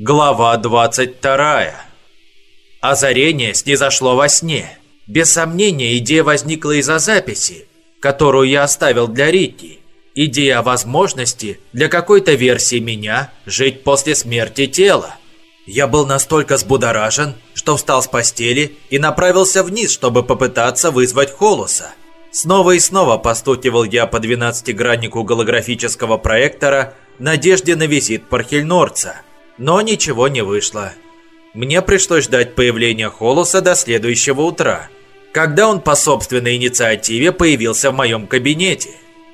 Глава 22. Озарение снизошло во сне. Без сомнения, идея возникла из-за записи, которую я оставил для Рики. Идея о возможности для какой-то версии меня жить после смерти тела. Я был настолько взбудоражен, что встал с постели и направился вниз, чтобы попытаться вызвать Холоса. Снова и снова постукивал я по двенадцатиграннику голографического проектора в надежде на визит Пархельнорца – но ничего не вышло. Мне пришлось ждать появления Холоса до следующего утра, когда он по собственной инициативе появился в моем кабинете.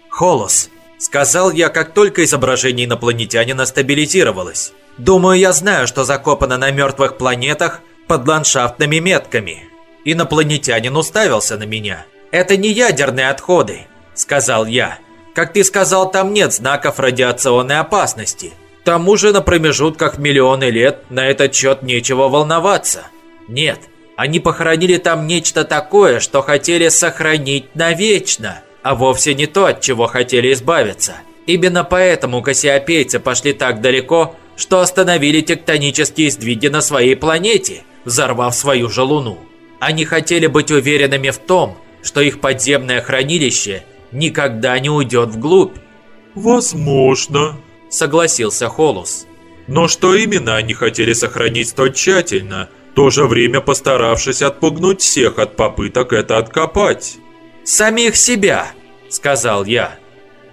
«Холос», — сказал я, как только изображение инопланетянина стабилизировалось. «Думаю, я знаю, что закопано на мертвых планетах под ландшафтными метками». Инопланетянин уставился на меня. «Это не ядерные отходы», — сказал я. «Как ты сказал, там нет знаков радиационной опасности» тому же на промежутках миллионы лет на этот счет нечего волноваться. Нет, они похоронили там нечто такое, что хотели сохранить навечно, а вовсе не то, от чего хотели избавиться. Именно поэтому кассиопейцы пошли так далеко, что остановили тектонические сдвиги на своей планете, взорвав свою же Луну. Они хотели быть уверенными в том, что их подземное хранилище никогда не уйдет вглубь. «Возможно», согласился Холус. Но что именно они хотели сохранить столь тщательно, в то же время постаравшись отпугнуть всех от попыток это откопать? «Самих себя», — сказал я.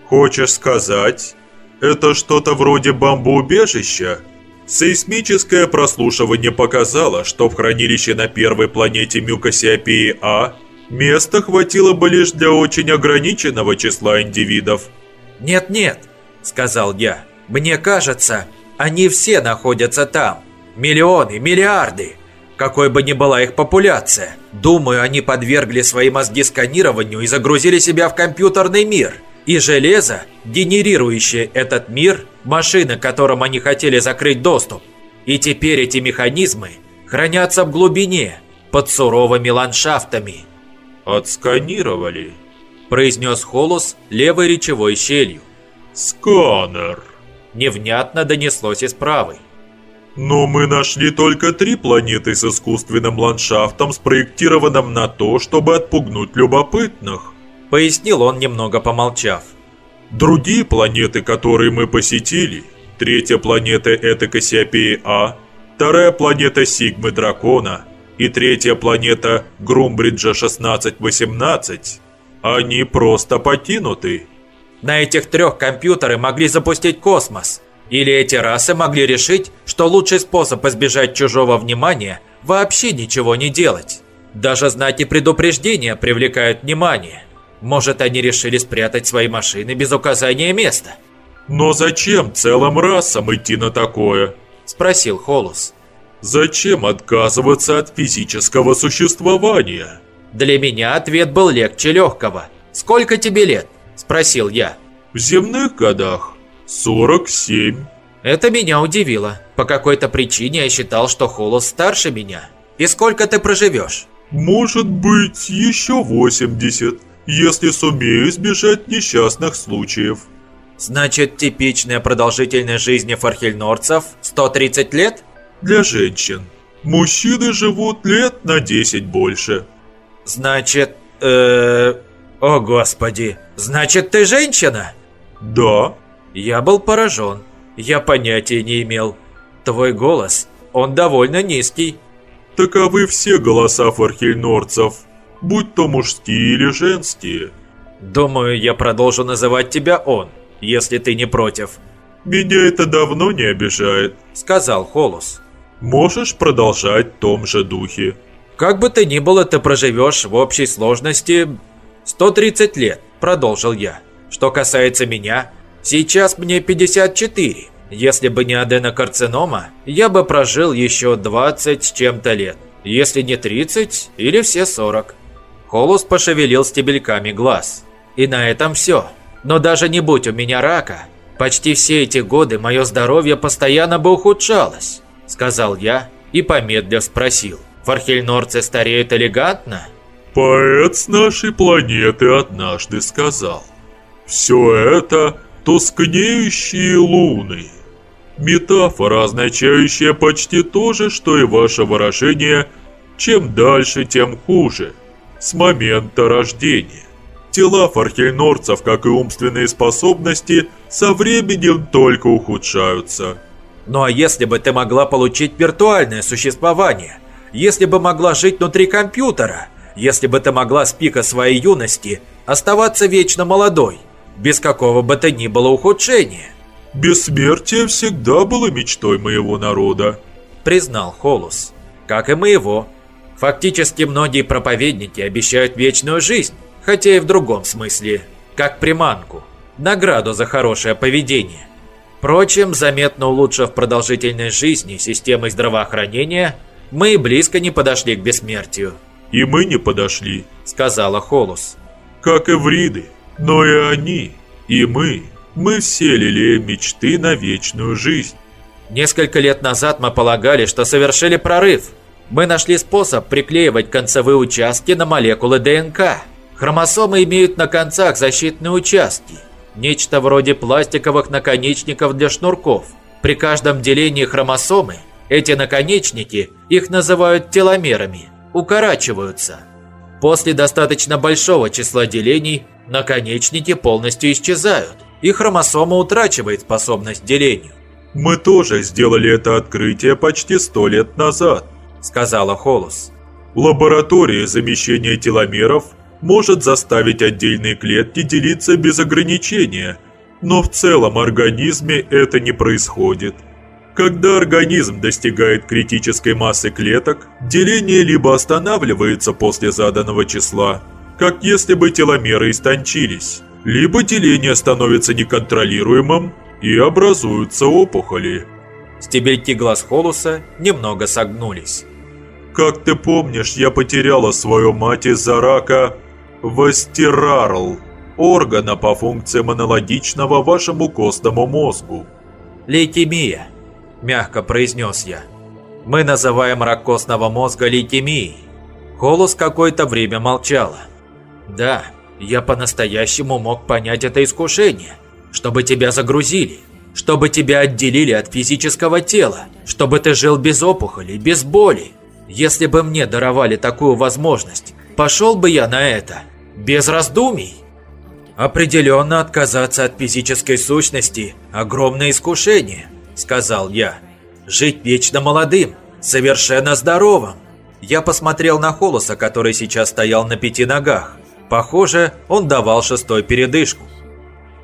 «Хочешь сказать, это что-то вроде бомбоубежища?» Сейсмическое прослушивание показало, что в хранилище на первой планете Мюкосиопеи А места хватило бы лишь для очень ограниченного числа индивидов. «Нет-нет», — сказал я. Мне кажется, они все находятся там. Миллионы, миллиарды. Какой бы ни была их популяция. Думаю, они подвергли свои мозги сканированию и загрузили себя в компьютерный мир. И железо, генерирующее этот мир, машины, которым они хотели закрыть доступ. И теперь эти механизмы хранятся в глубине, под суровыми ландшафтами. «Отсканировали», – произнес Холос левой речевой щелью. «Сканер», невнятно донеслось из правой. Но мы нашли только три планеты с искусственным ландшафтом, спроектированным на то, чтобы отпугнуть любопытных. Пояснил он, немного помолчав. Другие планеты, которые мы посетили, третья планета это Кассиопея А, вторая планета Сигмы Дракона и третья планета Грумбриджа 1618, они просто покинуты. На этих трех компьютеры могли запустить космос. Или эти расы могли решить, что лучший способ избежать чужого внимания – вообще ничего не делать. Даже знаки предупреждения привлекают внимание. Может, они решили спрятать свои машины без указания места. «Но зачем целым расам идти на такое?» – спросил Холус. «Зачем отказываться от физического существования?» Для меня ответ был легче легкого. «Сколько тебе лет?» Спросил я. В земных годах 47. Это меня удивило. По какой-то причине я считал, что Холос старше меня. И сколько ты проживешь? Может быть, еще 80, если сумею избежать несчастных случаев. Значит, типичная продолжительность жизни фархельнорцев 130 лет? Для женщин. Мужчины живут лет на 10 больше. Значит, э, «О, Господи! Значит, ты женщина?» «Да». Я был поражен. Я понятия не имел. Твой голос, он довольно низкий. Таковы все голоса фархельнорцев, будь то мужские или женские. Думаю, я продолжу называть тебя он, если ты не против. Меня это давно не обижает, сказал Холус. Можешь продолжать в том же духе. Как бы ты ни было, ты проживешь в общей сложности 130 лет, продолжил я. Что касается меня, сейчас мне 54. Если бы не аденокарцинома, я бы прожил еще 20 с чем-то лет. Если не 30 или все 40. Холус пошевелил стебельками глаз. И на этом все. Но даже не будь у меня рака, почти все эти годы мое здоровье постоянно бы ухудшалось, сказал я и помедлив спросил. Фархельнорцы стареют элегантно? Поэт с нашей планеты однажды сказал, «Все это тускнеющие луны». Метафора, означающая почти то же, что и ваше выражение «чем дальше, тем хуже» с момента рождения. Тела фархельнорцев, как и умственные способности, со временем только ухудшаются. Ну а если бы ты могла получить виртуальное существование? Если бы могла жить внутри компьютера? Если бы ты могла с пика своей юности оставаться вечно молодой? Без какого бы то ни было ухудшения? «Бессмертие всегда было мечтой моего народа», — признал Холус. «Как и моего. Фактически многие проповедники обещают вечную жизнь, хотя и в другом смысле, как приманку, награду за хорошее поведение. Впрочем, заметно улучшив продолжительность жизни системой здравоохранения, мы и близко не подошли к бессмертию. «И мы не подошли», — сказала Холус. «Как и вриды, но и они, и мы мы все лелеем мечты на вечную жизнь. Несколько лет назад мы полагали, что совершили прорыв. Мы нашли способ приклеивать концевые участки на молекулы ДНК. Хромосомы имеют на концах защитные участки. Нечто вроде пластиковых наконечников для шнурков. При каждом делении хромосомы эти наконечники, их называют теломерами, укорачиваются. После достаточно большого числа делений наконечники полностью исчезают и хромосома утрачивает способность к делению. «Мы тоже сделали это открытие почти сто лет назад», — сказала Холос. «Лаборатория замещения теломеров может заставить отдельные клетки делиться без ограничения, но в целом организме это не происходит. Когда организм достигает критической массы клеток, деление либо останавливается после заданного числа, как если бы теломеры истончились, либо деление становится неконтролируемым и образуются опухоли. Стебельки глаз Холуса немного согнулись. Как ты помнишь, я потеряла свою мать из-за рака Вастирарл, органа по функциям аналогичного вашему костному мозгу. Лейкемия, мягко произнес я. Мы называем рак костного мозга лейкемией. Холус какое-то время молчала. Да, я по-настоящему мог понять это искушение. Чтобы тебя загрузили, чтобы тебя отделили от физического тела, чтобы ты жил без опухолей, без боли. Если бы мне даровали такую возможность, пошел бы я на это, без раздумий. Определенно отказаться от физической сущности – огромное искушение, сказал я. Жить вечно молодым, совершенно здоровым. Я посмотрел на Холоса, который сейчас стоял на пяти ногах. Похоже, он давал шестой передышку.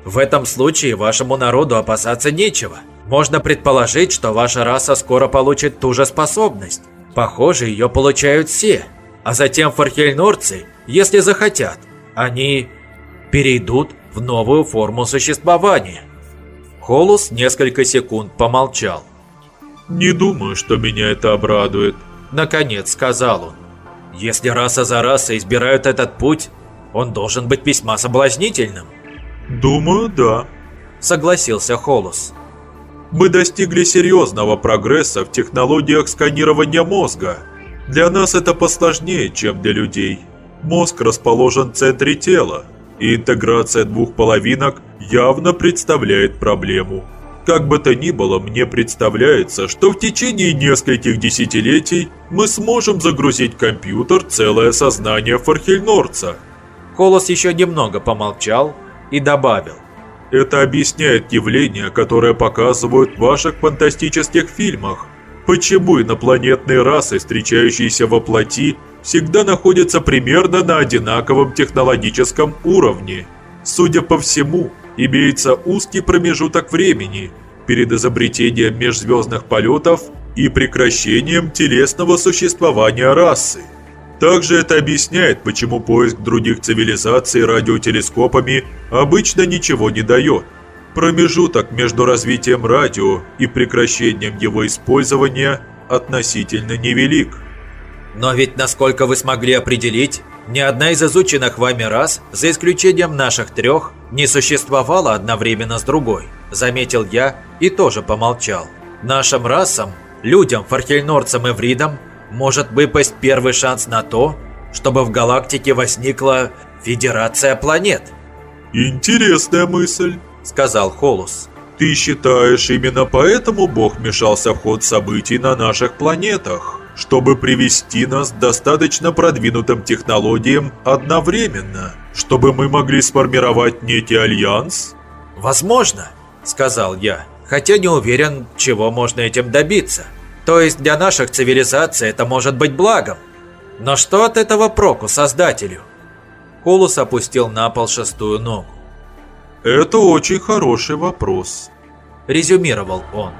В этом случае вашему народу опасаться нечего. Можно предположить, что ваша раса скоро получит ту же способность. Похоже, ее получают все. А затем фархельнорцы, если захотят, они перейдут в новую форму существования. Холус несколько секунд помолчал. «Не думаю, что меня это обрадует», — наконец сказал он. «Если раса за расой избирают этот путь, он должен быть весьма соблазнительным. Думаю, да. Согласился Холос. Мы достигли серьезного прогресса в технологиях сканирования мозга. Для нас это посложнее, чем для людей. Мозг расположен в центре тела, и интеграция двух половинок явно представляет проблему. Как бы то ни было, мне представляется, что в течение нескольких десятилетий мы сможем загрузить в компьютер целое сознание Фархельнорца – Колос еще немного помолчал и добавил. Это объясняет явления, которые показывают в ваших фантастических фильмах. Почему инопланетные расы, встречающиеся во плоти, всегда находятся примерно на одинаковом технологическом уровне? Судя по всему, имеется узкий промежуток времени перед изобретением межзвездных полетов и прекращением телесного существования расы. Также это объясняет, почему поиск других цивилизаций радиотелескопами обычно ничего не дает. Промежуток между развитием радио и прекращением его использования относительно невелик. Но ведь, насколько вы смогли определить, ни одна из изученных вами рас, за исключением наших трех, не существовала одновременно с другой, заметил я и тоже помолчал. Нашим расам, людям, фархельнорцам и вридам, может выпасть первый шанс на то, чтобы в галактике возникла Федерация планет. «Интересная мысль», — сказал Холус. Ты считаешь, именно поэтому Бог вмешался в ход событий на наших планетах, чтобы привести нас к достаточно продвинутым технологиям одновременно, чтобы мы могли сформировать некий альянс? Возможно, сказал я, хотя не уверен, чего можно этим добиться. То есть для наших цивилизаций это может быть благом. Но что от этого проку создателю? Холус опустил на пол шестую ногу. «Это очень хороший вопрос», – резюмировал он.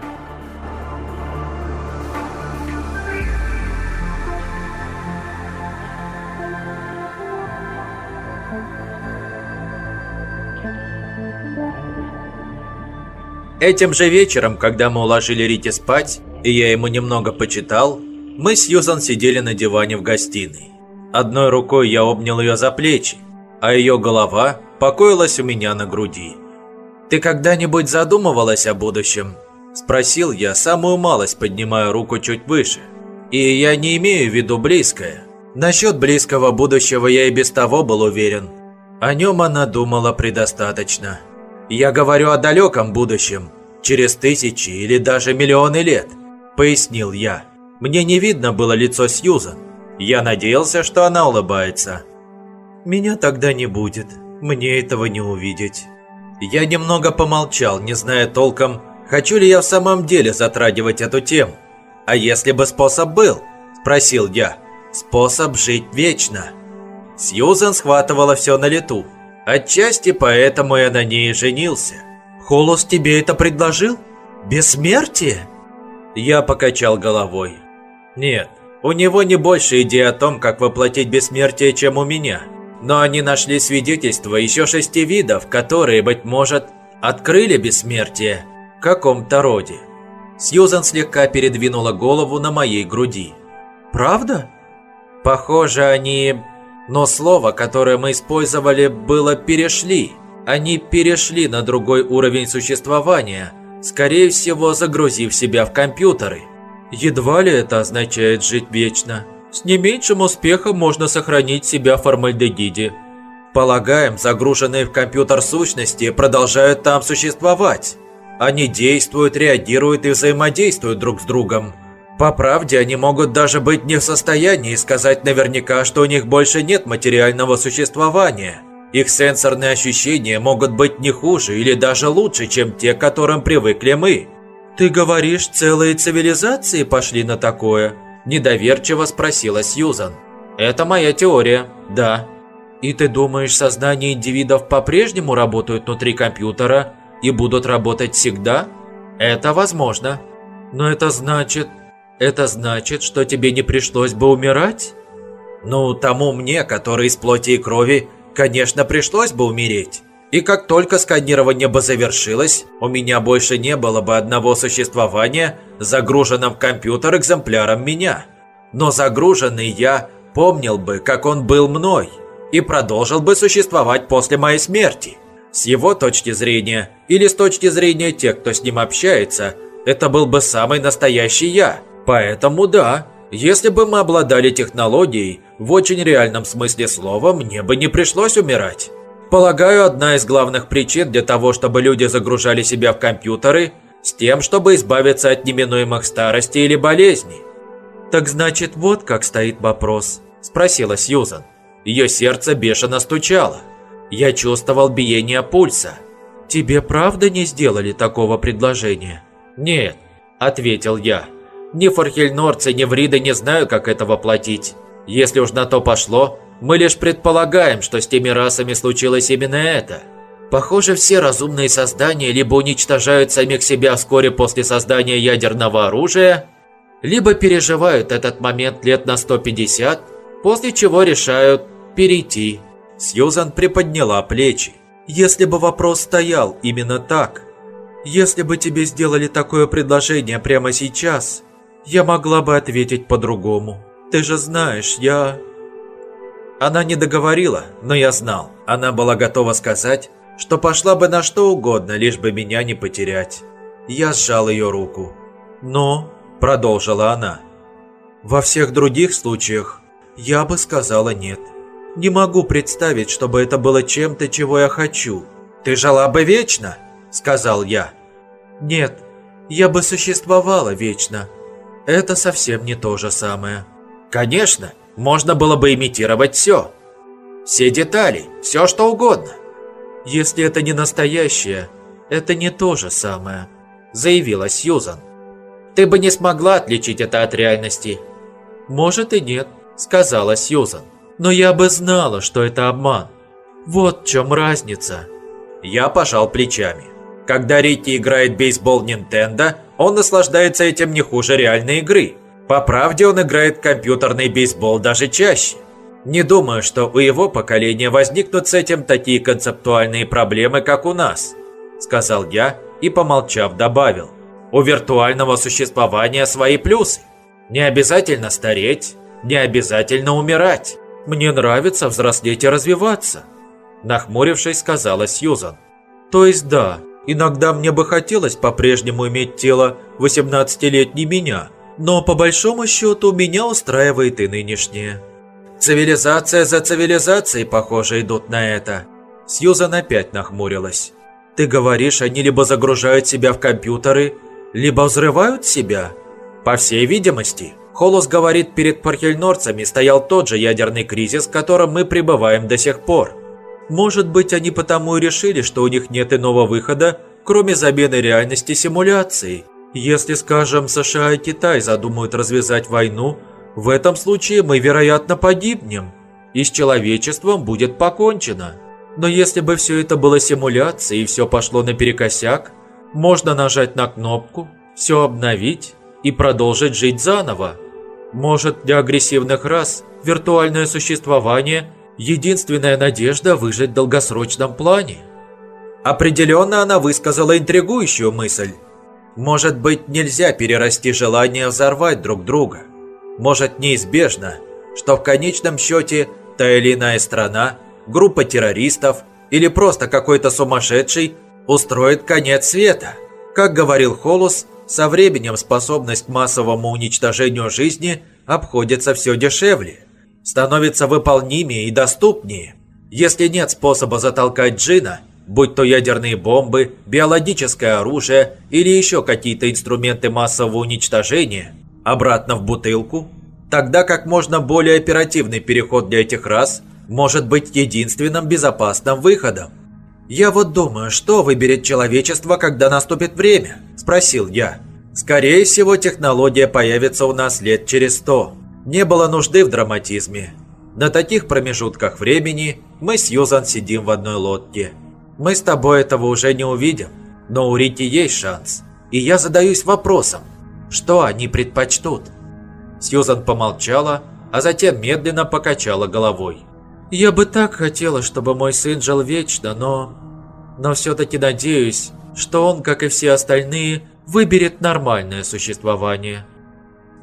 Этим же вечером, когда мы уложили Рити спать, и я ему немного почитал, мы с Юзан сидели на диване в гостиной. Одной рукой я обнял ее за плечи, а ее голова покоилась у меня на груди. «Ты когда-нибудь задумывалась о будущем?» Спросил я, самую малость поднимая руку чуть выше. И я не имею в виду близкое. Насчет близкого будущего я и без того был уверен. О нем она думала предостаточно. Я говорю о далеком будущем, через тысячи или даже миллионы лет, пояснил я. Мне не видно было лицо Сьюзан. Я надеялся, что она улыбается. Меня тогда не будет. Мне этого не увидеть. Я немного помолчал, не зная толком, хочу ли я в самом деле затрагивать эту тему. А если бы способ был? Спросил я. Способ жить вечно. Сьюзан схватывала все на лету. Отчасти поэтому я на ней женился. Холос тебе это предложил? Бессмертие? Я покачал головой. Нет, у него не больше идей о том, как воплотить бессмертие, чем у меня. Но они нашли свидетельства еще шести видов, которые, быть может, открыли бессмертие в каком-то роде. Сьюзан слегка передвинула голову на моей груди. «Правда?» «Похоже, они...» Но слово, которое мы использовали, было «перешли». Они перешли на другой уровень существования, скорее всего, загрузив себя в компьютеры. Едва ли это означает жить вечно. С не меньшим успехом можно сохранить себя в формальдегиде. Полагаем, загруженные в компьютер сущности продолжают там существовать. Они действуют, реагируют и взаимодействуют друг с другом. По правде, они могут даже быть не в состоянии сказать наверняка, что у них больше нет материального существования. Их сенсорные ощущения могут быть не хуже или даже лучше, чем те, к которым привыкли мы. «Ты говоришь, целые цивилизации пошли на такое?» Недоверчиво спросила Сьюзан. «Это моя теория, да». «И ты думаешь, сознание индивидов по-прежнему работают внутри компьютера и будут работать всегда?» «Это возможно. Но это значит... Это значит, что тебе не пришлось бы умирать?» «Ну, тому мне, который из плоти и крови, конечно, пришлось бы умереть. И как только сканирование бы завершилось, у меня больше не было бы одного существования, загруженном в компьютер экземпляром меня. Но загруженный я помнил бы, как он был мной, и продолжил бы существовать после моей смерти. С его точки зрения, или с точки зрения тех, кто с ним общается, это был бы самый настоящий я. Поэтому да, если бы мы обладали технологией, в очень реальном смысле слова, мне бы не пришлось умирать. Полагаю, одна из главных причин для того, чтобы люди загружали себя в компьютеры, с тем, чтобы избавиться от неминуемых старостей или болезней. «Так значит, вот как стоит вопрос», – спросила Сьюзан. Ее сердце бешено стучало. Я чувствовал биение пульса. «Тебе правда не сделали такого предложения?» «Нет», – ответил я. «Ни фархельнорцы, ни вриды не знают, как это воплотить. Если уж на то пошло, мы лишь предполагаем, что с теми расами случилось именно это. Похоже, все разумные создания либо уничтожают самих себя вскоре после создания ядерного оружия, либо переживают этот момент лет на 150, после чего решают перейти. Сьюзан приподняла плечи. Если бы вопрос стоял именно так, если бы тебе сделали такое предложение прямо сейчас, я могла бы ответить по-другому. Ты же знаешь, я... Она не договорила, но я знал. Она была готова сказать, что пошла бы на что угодно, лишь бы меня не потерять. Я сжал ее руку. «Но», – продолжила она, – «во всех других случаях я бы сказала нет. Не могу представить, чтобы это было чем-то, чего я хочу». «Ты жила бы вечно», – сказал я. Нет, я бы существовала вечно. Это совсем не то же самое. Конечно, можно было бы имитировать все. Все детали, все что угодно. Если это не настоящее, это не то же самое, заявила Сьюзан. Ты бы не смогла отличить это от реальности. Может и нет, сказала Сьюзан. Но я бы знала, что это обман. Вот в чем разница. Я пожал плечами. Когда Рикки играет бейсбол Nintendo, он наслаждается этим не хуже реальной игры. По правде, он играет компьютерный бейсбол даже чаще. Не думаю, что у его поколения возникнут с этим такие концептуальные проблемы, как у нас, сказал я и, помолчав, добавил. У виртуального существования свои плюсы. Не обязательно стареть, не обязательно умирать. Мне нравится взрослеть и развиваться. Нахмурившись, сказала Сьюзан. То есть да, иногда мне бы хотелось по-прежнему иметь тело 18-летней меня, но по большому счету меня устраивает и нынешнее. Цивилизация за цивилизацией, похоже, идут на это. Сьюзан опять нахмурилась. Ты говоришь, они либо загружают себя в компьютеры, либо взрывают себя? По всей видимости, Холос говорит, перед пархельнорцами стоял тот же ядерный кризис, в котором мы пребываем до сих пор. Может быть, они потому и решили, что у них нет иного выхода, кроме замены реальности симуляцией. Если, скажем, США и Китай задумают развязать войну, в этом случае мы, вероятно, погибнем, и с человечеством будет покончено. Но если бы все это было симуляцией и все пошло наперекосяк, можно нажать на кнопку, все обновить и продолжить жить заново. Может, для агрессивных рас виртуальное существование – единственная надежда выжить в долгосрочном плане. Определенно она высказала интригующую мысль. Может быть, нельзя перерасти желание взорвать друг друга. Может, неизбежно, что в конечном счете та или иная страна, группа террористов или просто какой-то сумасшедший устроит конец света. Как говорил Холус, со временем способность к массовому уничтожению жизни обходится все дешевле становится выполнимее и доступнее. Если нет способа затолкать джина, будь то ядерные бомбы, биологическое оружие или еще какие-то инструменты массового уничтожения, обратно в бутылку, тогда как можно более оперативный переход для этих рас может быть единственным безопасным выходом. «Я вот думаю, что выберет человечество, когда наступит время?» – спросил я. «Скорее всего, технология появится у нас лет через сто. Не было нужды в драматизме. На таких промежутках времени мы с Юзан сидим в одной лодке. Мы с тобой этого уже не увидим, но у Рики есть шанс. И я задаюсь вопросом, что они предпочтут? Сьюзан помолчала, а затем медленно покачала головой. «Я бы так хотела, чтобы мой сын жил вечно, но... Но все-таки надеюсь, что он, как и все остальные, выберет нормальное существование».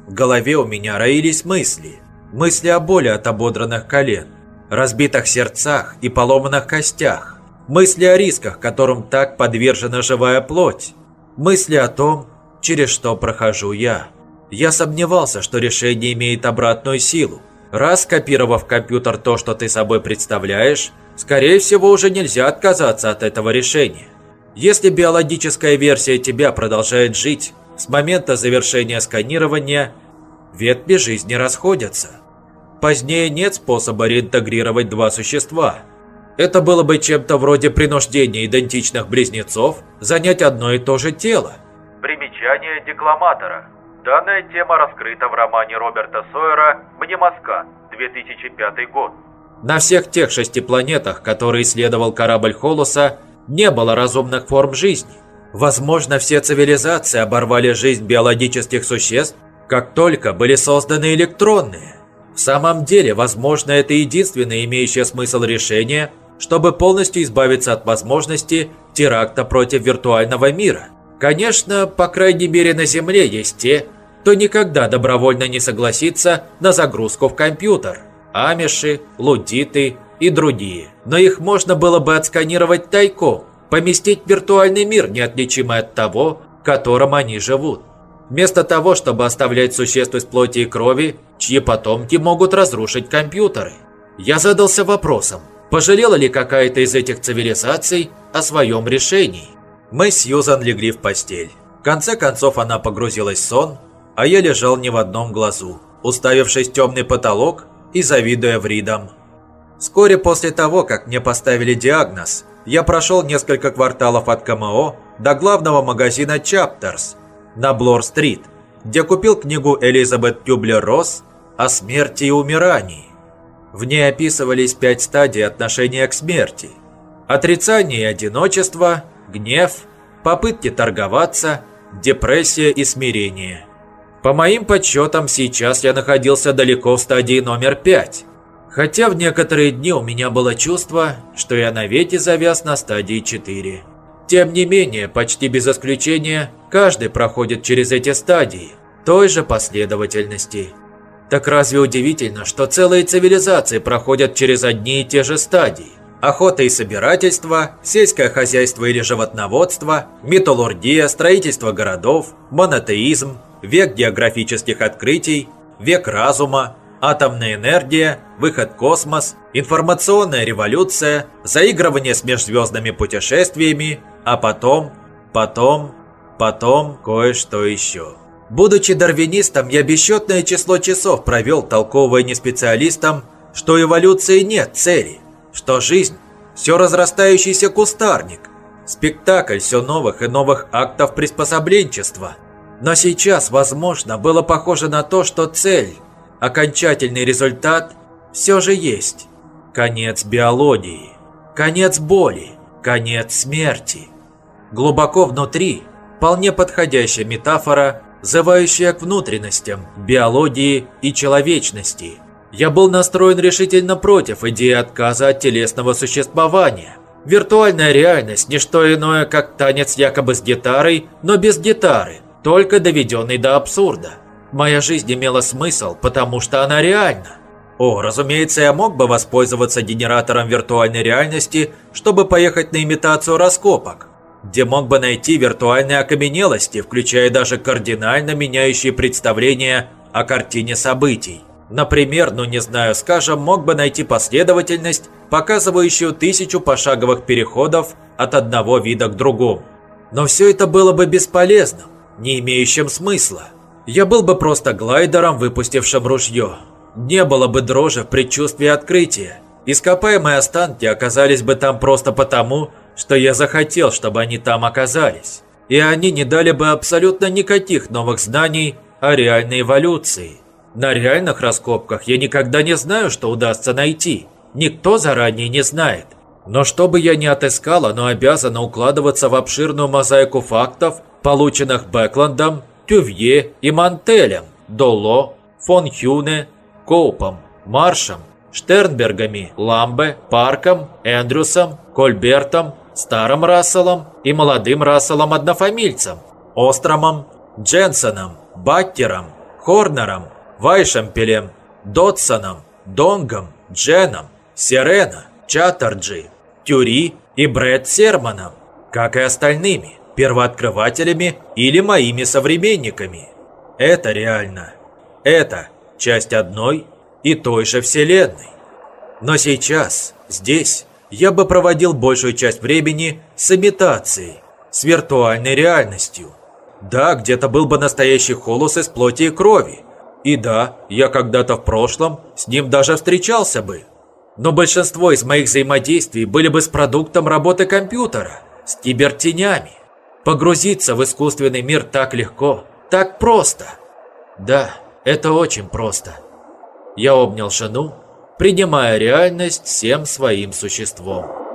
В голове у меня роились мысли. Мысли о боли от ободранных колен, разбитых сердцах и поломанных костях. Мысли о рисках, которым так подвержена живая плоть. Мысли о том, через что прохожу я. Я сомневался, что решение имеет обратную силу. Раз скопировав в компьютер то, что ты собой представляешь, скорее всего уже нельзя отказаться от этого решения. Если биологическая версия тебя продолжает жить, с момента завершения сканирования ветви жизни расходятся. Позднее нет способа реинтегрировать два существа. Это было бы чем-то вроде принуждения идентичных близнецов занять одно и то же тело. Примечание декламатора. Данная тема раскрыта в романе Роберта Сойера «Мнемоскан», 2005 год. На всех тех шести планетах, которые исследовал корабль Холоса, не было разумных форм жизни. Возможно, все цивилизации оборвали жизнь биологических существ, как только были созданы электронные. В самом деле, возможно, это единственное имеющее смысл решение, чтобы полностью избавиться от возможности теракта против виртуального мира. Конечно, по крайней мере на Земле есть те, кто никогда добровольно не согласится на загрузку в компьютер. Амиши, лудиты и другие. Но их можно было бы отсканировать тайком, поместить в виртуальный мир, неотличимый от того, в котором они живут. Вместо того, чтобы оставлять существ из плоти и крови, чьи потомки могут разрушить компьютеры. Я задался вопросом, пожалела ли какая-то из этих цивилизаций о своем решении. Мы с Сьюзан легли в постель. В конце концов она погрузилась в сон, а я лежал не в одном глазу, уставившись в темный потолок и завидуя вридам. Вскоре после того, как мне поставили диагноз, я прошел несколько кварталов от КМО до главного магазина Чаптерс на Блор-стрит, где купил книгу Элизабет Тюблер-Росс о смерти и умирании. В ней описывались пять стадий отношения к смерти. Отрицание и одиночество, гнев, попытки торговаться, депрессия и смирение. По моим подсчетам, сейчас я находился далеко в стадии номер пять. Хотя в некоторые дни у меня было чувство, что я навеки завяз на стадии 4. Тем не менее, почти без исключения, каждый проходит через эти стадии, той же последовательности. Так разве удивительно, что целые цивилизации проходят через одни и те же стадии? Охота и собирательство, сельское хозяйство или животноводство, металлургия, строительство городов, монотеизм, век географических открытий, век разума, атомная энергия, выход в космос, информационная революция, заигрывание с межзвездными путешествиями, а потом, потом, потом кое-что еще. Будучи дарвинистом, я бесчетное число часов провел, толковывая неспециалистам, что эволюции нет цели, что жизнь – все разрастающийся кустарник, спектакль все новых и новых актов приспособленчества. Но сейчас, возможно, было похоже на то, что цель Окончательный результат все же есть. Конец биологии, конец боли, конец смерти. Глубоко внутри вполне подходящая метафора, зывающая к внутренностям, биологии и человечности. Я был настроен решительно против идеи отказа от телесного существования. Виртуальная реальность – не что иное, как танец якобы с гитарой, но без гитары, только доведенный до абсурда. Моя жизнь имела смысл, потому что она реальна. О, разумеется, я мог бы воспользоваться генератором виртуальной реальности, чтобы поехать на имитацию раскопок, где мог бы найти виртуальные окаменелости, включая даже кардинально меняющие представления о картине событий. Например, ну не знаю, скажем, мог бы найти последовательность, показывающую тысячу пошаговых переходов от одного вида к другому. Но все это было бы бесполезным, не имеющим смысла. Я был бы просто глайдером, выпустившим ружье. Не было бы дрожи в предчувствии открытия. Ископаемые останки оказались бы там просто потому, что я захотел, чтобы они там оказались. И они не дали бы абсолютно никаких новых знаний о реальной эволюции. На реальных раскопках я никогда не знаю, что удастся найти. Никто заранее не знает. Но что бы я ни отыскал, оно обязано укладываться в обширную мозаику фактов, полученных Бэкландом Тювье и Мантелем, Доло, фон Хюне, Коупом, Маршем, Штернбергами, Ламбе, Парком, Эндрюсом, Кольбертом, Старым Расселом и молодым Расселом-однофамильцем, Остромом, Дженсоном, Баттером, Хорнером, Вайшемпелем, Дотсоном, Донгом, Дженом, Сирена, Чаттерджи, Тюри и Брэд Серманом, как и остальными первооткрывателями или моими современниками. Это реально. Это часть одной и той же Вселенной. Но сейчас, здесь, я бы проводил большую часть времени с имитацией, с виртуальной реальностью. Да, где-то был бы настоящий холос из плоти и крови. И да, я когда-то в прошлом с ним даже встречался бы. Но большинство из моих взаимодействий были бы с продуктом работы компьютера, с кибертенями. Погрузиться в искусственный мир так легко, так просто. Да, это очень просто. Я обнял жену, принимая реальность всем своим существом.